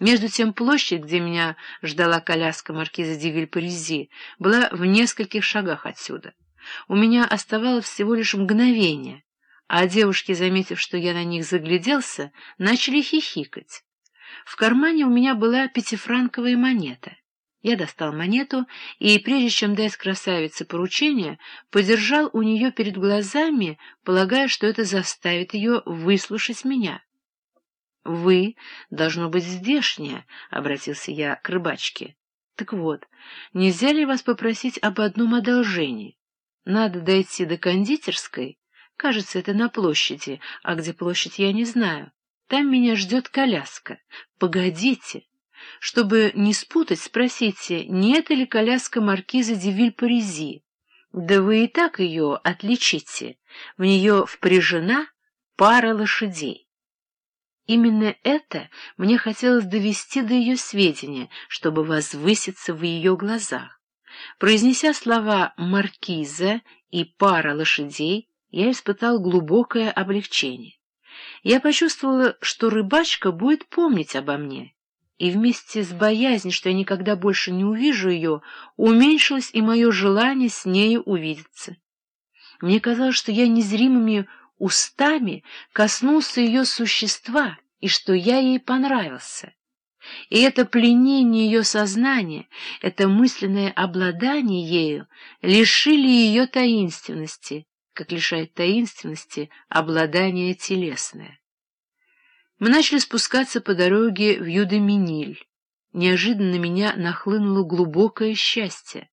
Между тем площадь, где меня ждала коляска маркиза Дивиль Паризи, была в нескольких шагах отсюда. У меня оставалось всего лишь мгновение, а девушки, заметив, что я на них загляделся, начали хихикать. В кармане у меня была пятифранковая монета. Я достал монету и, прежде чем дать красавице поручение, подержал у нее перед глазами, полагая, что это заставит ее выслушать меня. — Вы, должно быть, здешняя, — обратился я к рыбачке. — Так вот, нельзя ли вас попросить об одном одолжении? Надо дойти до кондитерской, кажется, это на площади, а где площадь, я не знаю. Там меня ждет коляска. Погодите. Чтобы не спутать, спросите, не это ли коляска маркиза Девиль-Паризи? Да вы и так ее отличите. В нее впряжена пара лошадей. Именно это мне хотелось довести до ее сведения, чтобы возвыситься в ее глазах. Произнеся слова «маркиза» и «пара лошадей», я испытал глубокое облегчение. Я почувствовала, что рыбачка будет помнить обо мне, и вместе с боязнью, что я никогда больше не увижу ее, уменьшилось и мое желание с нею увидеться. Мне казалось, что я незримыми устами коснулся ее существа и что я ей понравился. И это пленение ее сознания, это мысленное обладание ею лишили ее таинственности, как лишает таинственности обладание телесное. Мы начали спускаться по дороге в Юдеминиль. Неожиданно меня нахлынуло глубокое счастье.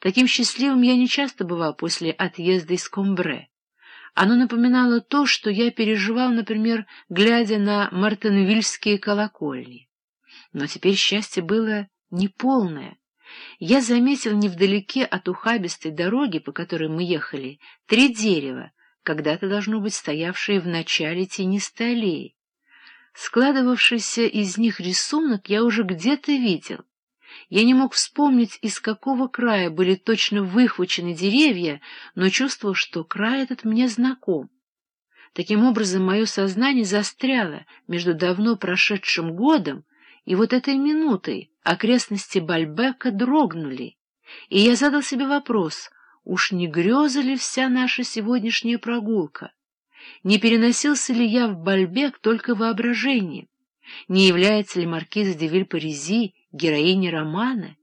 Таким счастливым я не часто бывал после отъезда из Комбре. Оно напоминало то, что я переживал, например, глядя на мартенвильские колокольни. Но теперь счастье было неполное. Я заметил невдалеке от ухабистой дороги, по которой мы ехали, три дерева, когда-то должно быть стоявшие в начале тенистой аллеи. Складывавшийся из них рисунок я уже где-то видел. Я не мог вспомнить, из какого края были точно выхвачены деревья, но чувствовал, что край этот мне знаком. Таким образом, мое сознание застряло между давно прошедшим годом и вот этой минутой окрестности Бальбека дрогнули, и я задал себе вопрос, уж не греза ли вся наша сегодняшняя прогулка? Не переносился ли я в Бальбек только воображением? Не является ли маркиза де Виль-Паризи героини романа,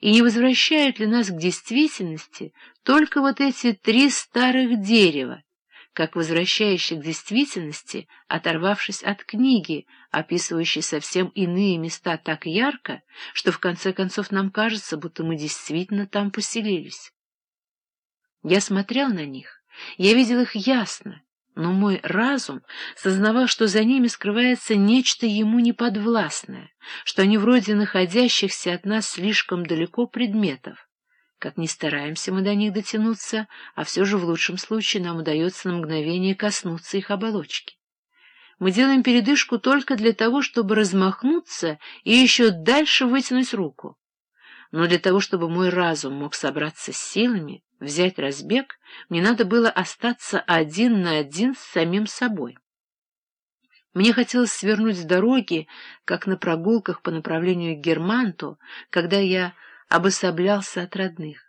и не возвращают ли нас к действительности только вот эти три старых дерева, как возвращающие к действительности, оторвавшись от книги, описывающей совсем иные места так ярко, что в конце концов нам кажется, будто мы действительно там поселились. Я смотрел на них, я видел их ясно, но мой разум сознавал, что за ними скрывается нечто ему неподвластное, что они вроде находящихся от нас слишком далеко предметов. Как ни стараемся мы до них дотянуться, а все же в лучшем случае нам удается на мгновение коснуться их оболочки. Мы делаем передышку только для того, чтобы размахнуться и еще дальше вытянуть руку. Но для того, чтобы мой разум мог собраться с силами, взять разбег, мне надо было остаться один на один с самим собой. Мне хотелось свернуть с дороги, как на прогулках по направлению к Германту, когда я обособлялся от родных.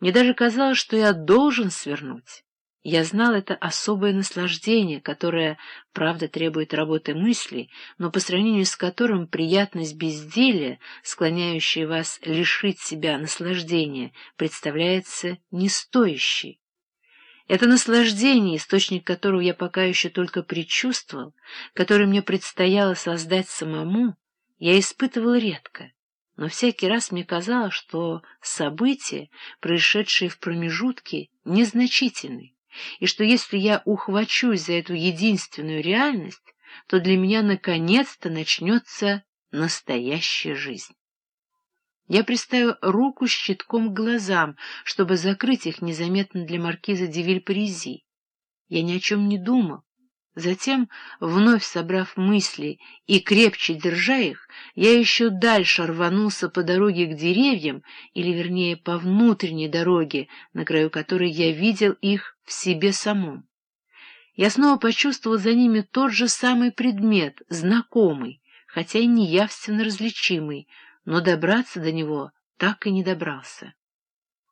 Мне даже казалось, что я должен свернуть. Я знал это особое наслаждение, которое, правда, требует работы мыслей, но по сравнению с которым приятность безделия, склоняющая вас лишить себя наслаждения, представляется не стоящей. Это наслаждение, источник которого я пока еще только предчувствовал, которое мне предстояло создать самому, я испытывал редко. Но всякий раз мне казалось, что события, происшедшие в промежутке, незначительны и что если я ухвачусь за эту единственную реальность, то для меня наконец-то начнется настоящая жизнь. Я приставил руку щитком к глазам, чтобы закрыть их незаметно для маркиза Девиль-Паризи. Я ни о чем не думал. Затем, вновь собрав мысли и крепче держа их, я еще дальше рванулся по дороге к деревьям, или, вернее, по внутренней дороге, на краю которой я видел их в себе самом. Я снова почувствовал за ними тот же самый предмет, знакомый, хотя и не явственно различимый, но добраться до него так и не добрался.